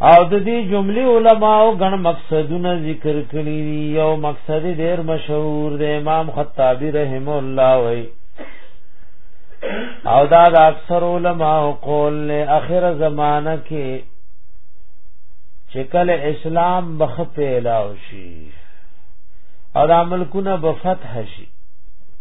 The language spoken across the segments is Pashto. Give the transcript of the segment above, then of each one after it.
او د دې جملې علما او غن مقصدونه ذکر کړی یو مقصد ډیر مشهور دی امام خطابی رحم الله وی او دا د اکثر علما او قول له اخر زمانہ کې چکل اسلام بخ پیلاو شي او دا ملکونه بفتح شي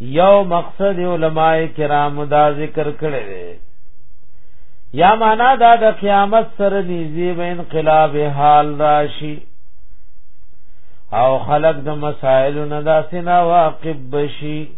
یو مقصد علماء کرام دا ذکر کړی دی یا معنا دا د قیامت سره نږدې به انقلاب حال راشي او خلق د مسائل نه داسې نه واقف بشي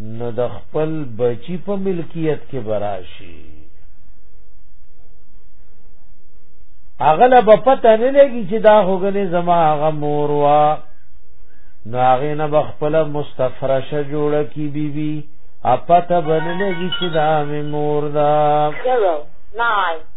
نو د خپل بچی په ملکیت کې براشي اغله په پته نه لګي چې دا هوګنې زما هغه مور وا نو هغه نه بخپل مستفرشه جوړه کی بی بی اپته باندې لګي چې دا مې مور دا 09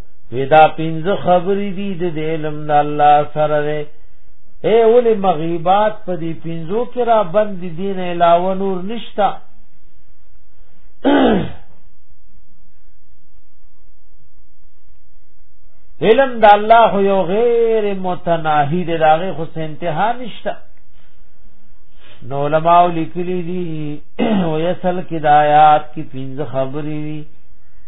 ودا پنځه خبرې دي د علم د الله سره ده اے اول مغیبات په دې پنځو کې را بند دین علاوه نور نشتا علم د الله خو یو غیر متناهی دی داغه خو انتها نشته نو علماء لیکلی دي ویسل کې د آیات کې پنځه خبرې دي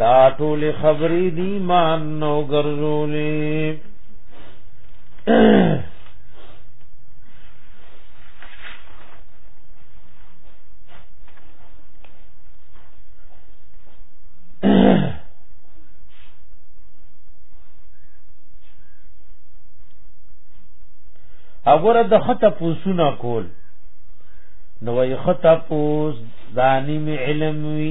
دا ټول خبرې دی مان نو ګرځولې اګوره د خطه پوسونه کول نو وي خطه پوس دانی می علم وی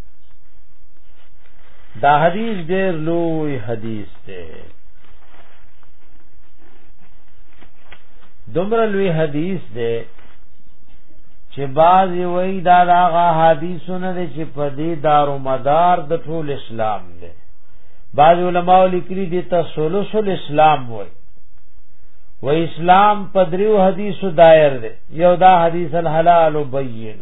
دا حدیث ډیر لوی حدیث دی دومره لوی حدیث دی چې باز وی دا داغه حدیثونه دی چې په دې دارو مدار د ټول اسلام دی باز علماء لیکلي دي تسلس الاسلام وی و اسلام پدریو حدیث دایر دی یو دا حدیث الحلال بین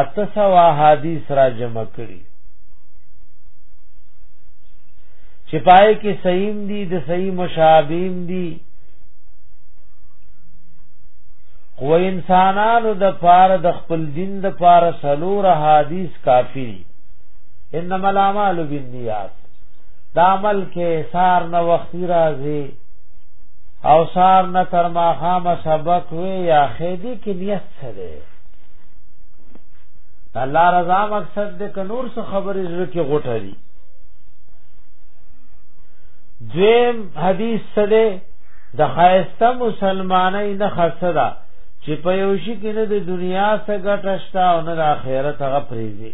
اته سو احادیث را جمع کړي چې پای کې صحیح دي د صحیح مشابهین دي خو انسانانو د پار د خپل دین د پار سلور حدیث کافی دي انما الاعمال بالنیات دا عمل کې سار نه وخت راځي او سار نه تر ما خامه سبق وي یا خېدی کې نیت سره الله رضا مقصد د کنور څخه خبرې زړه کې غوټه دي دویم حدیث سره د خایسته مسلمانای نه خسدا چې په یو شي کې نه د دنیا څخه ګټه شته او نه د آخرت هغه پریزي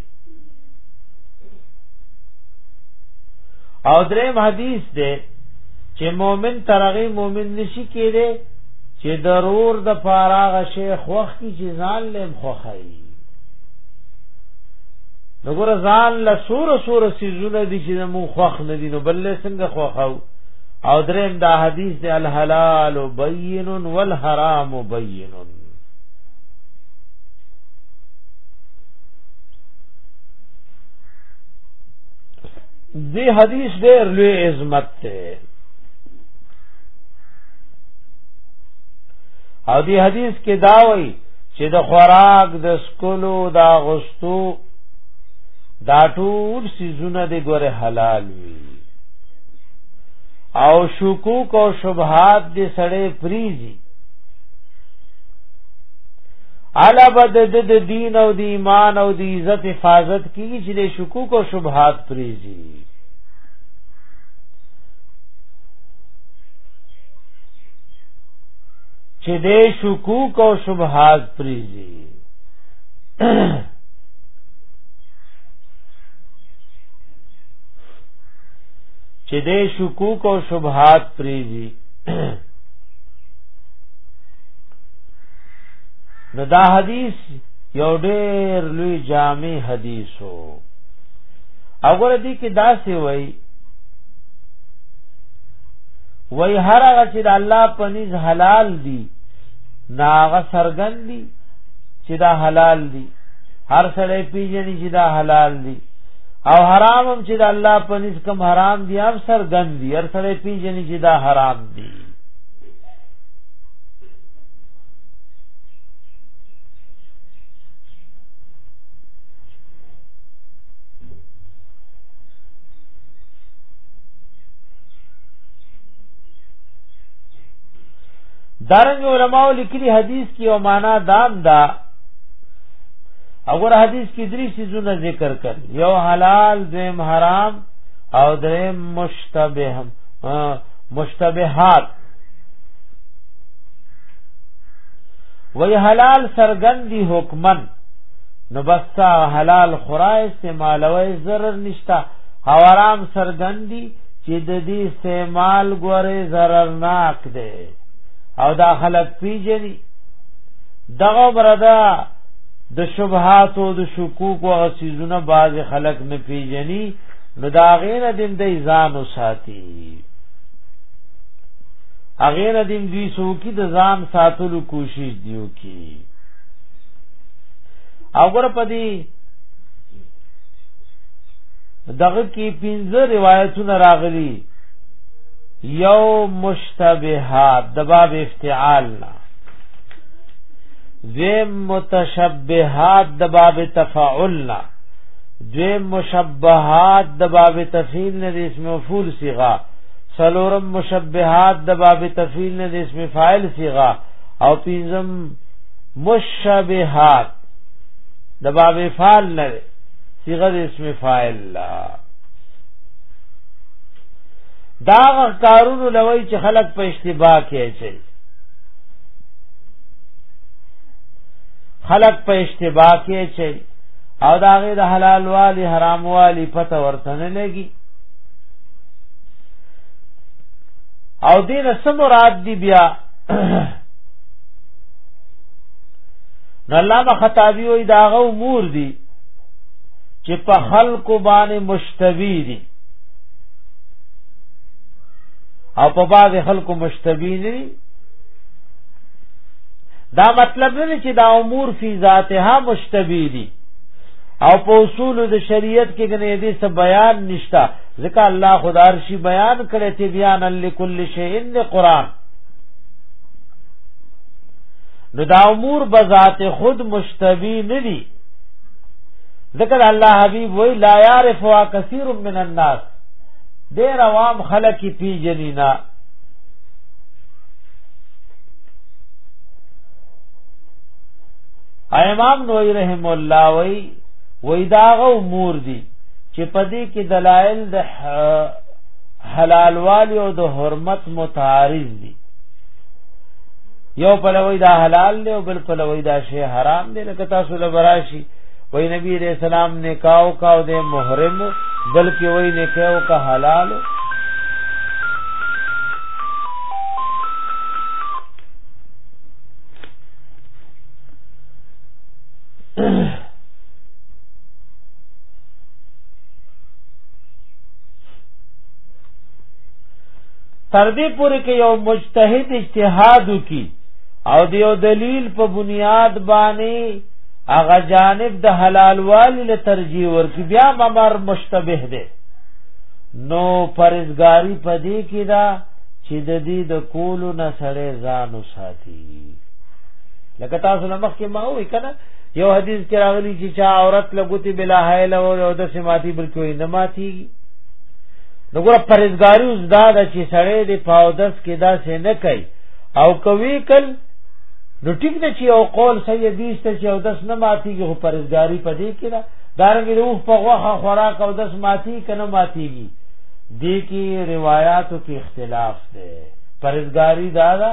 او دریم حدیث دی چې مؤمن ترغی مؤمن نشي کېده چې ضرور د فارغ شیخ وخت چې ځان لم خوخی نګور ځان له سور سور سيزونه دي چې مو خوخ نه دي نو بل څنګه خوخاو او دریم دا حدیث دی الحلال بین والحرام بین دی حدیث ډیر لوی عظمت ته او دی حدیث کې دا وایي چې د خوراک د سکلو دا غستو دا ټول سيزونه د ګوره حلال وي او شکوک او شبهات دې سړې پریزي علا بد د دین او د ایمان او د عزت حفاظت کیږي چې د شکوک او شبهات پریزي چې دې شکوک او شبهات پریزي چې دې شکوک او شبهات پریزي نو دا حدیث یو ډېر لوی جامع حدیثو اگر دې کې دا سی وای وای هر هغه چې د الله پنيز حلال دي ناغه سرګن دي چې دا حلال دي هر سړی پیژني چې دا حلال دي او حرام هم چې د الله پنيز کم حرام دي هم سرګن دي هر سړی پیژني چې دا حرام دي دارنګ علماء لیکلي حدیث کې او معنا دام دا اور حدیث کې درې سيزونه ذکر کړ یو حلال دیم حرام او دریم مشتبه مشتبهات وی حلال سرګندی حکمن نو بس حلال خورا استعمالوي ضرر نشتا او آرام سرګندی چې د دې استعمال ګوره ضررناک دی او دا خلک پیژني دغه بردا د شبهات او د شکوک او غسیزونه باز خلک نه پیژني نو دا غیر دین د ځان وساتي اغیر دین دوی سوکی د ځان ساتلو کوشش دیو کی او ګور پدی دغه کې پنځه روایتونه راغلي یو مشتبهات د باب افتعال نه دویم متشبهات د باب تفاعل نه دویم مشبهات د باب تفعیل نه د اسم مفعول صيغه سلورم مشبهات د باب تفعیل نه د اسم فاعل صيغه او پنځم مشبهات د باب فعل نه صيغه د اسم فاعل لا دا کارونو لوي چې خلک په اشتباه کې اچي خلق په اشتباه کې چي او دا غي د حلال والی حرام والی پته ورته نه لګي او دین سم مراد دی بیا نو علامه خطابی وی داغه امور دي چې په خلق باندې مشتبی دي او په باز خلق مشتبی نه دي دا مطلب نه چې دا امور فی ذاتها مشتبی دي او په اصول د شریعت کې غنې دې څه بیان نشتا ځکه الله خدار شي بیان کړي چې بیان لکل شی ان قران نو دا امور بذات خود مشتبی ندی ذکر الله حبیب وی لا یعرف وا کثیر من الناس دیر عوام خلق پی جنینا امام نووي رحم الله وی وی داغه امور دي چې پدې کې دلایل د حلال والی او د حرمت متعارض دي یو په لوی دا حلال دی او بل په لوی دا شی حرام دی لکه تاسو له براشي وای نبی علیہ السلام نکاو کاو دے محرم بلکې وای نکاو کا حلال تر دې پورې کې یو مجتهد اجتهاد وکي او د یو دلیل په بنیاد باندې هغه جانب د حلال والی له ترجیح ورکي بیا ممر مشتبه دی نو پرزګاری پدې کې دا چې د دې د کولو نه سړی ځان وساتي لکه تاسو نه مخکې ما وې کنه یو حدیث کې راغلی چې چا عورت لګوتی بلا حیل او د سماتی بلکې نه ماتي نو ګور پرېزګاری اوس دا د چې سړې د پاودس کې دا څه نه کوي او کوي کل نو ټیک د چې او قول صحیح دي چې او دس نه ماتيږي خو پرېزګاری پدې کې دا دارنګ د اوف په غوخه خوراک او دس ماتي کنه ماتيږي دې کې روایتو کې اختلاف دی پرېزګاری دا دا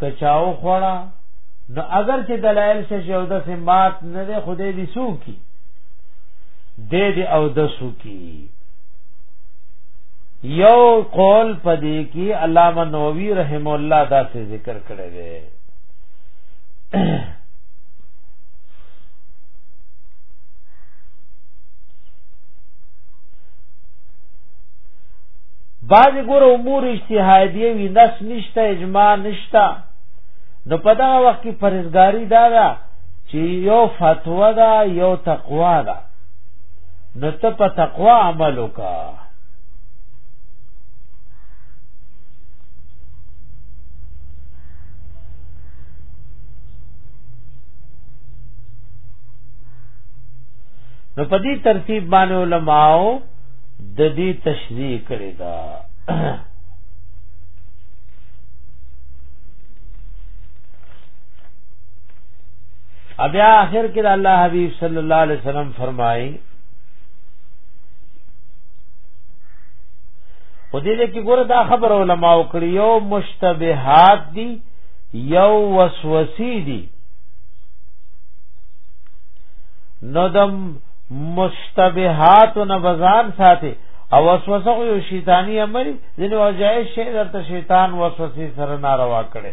کچاو خوړه نو اگر چې دلایل څه چې او دس مات نه ده خدای دې سو کی دې دې او دسو کی یو قول پدې کې علامه نووي رحم الله دا څه ذکر کړی دی بعض ګور امور اجتهادیه وی نس نشته اجماع نشته نو په دا وخت کې پرهیزګاری دا ده چې یو فتوا ده یو تقوا ده نو ته په تقوا عمل وکا نو په دې ترتیب باندې علماو د دې تشریح کړی دا بیا آخر کې الله حبیب صلی الله علیه وسلم فرمایي او دې دې کې ګوره دا خبر علماء کړی یو مشتبهات دي یو وسوسې دي نو دم مشتبهات نه بزان ساتي او وسوسه یو شیطانی عمل ځنه وجای شی درته شیطان وسوسې سره ناروا کړي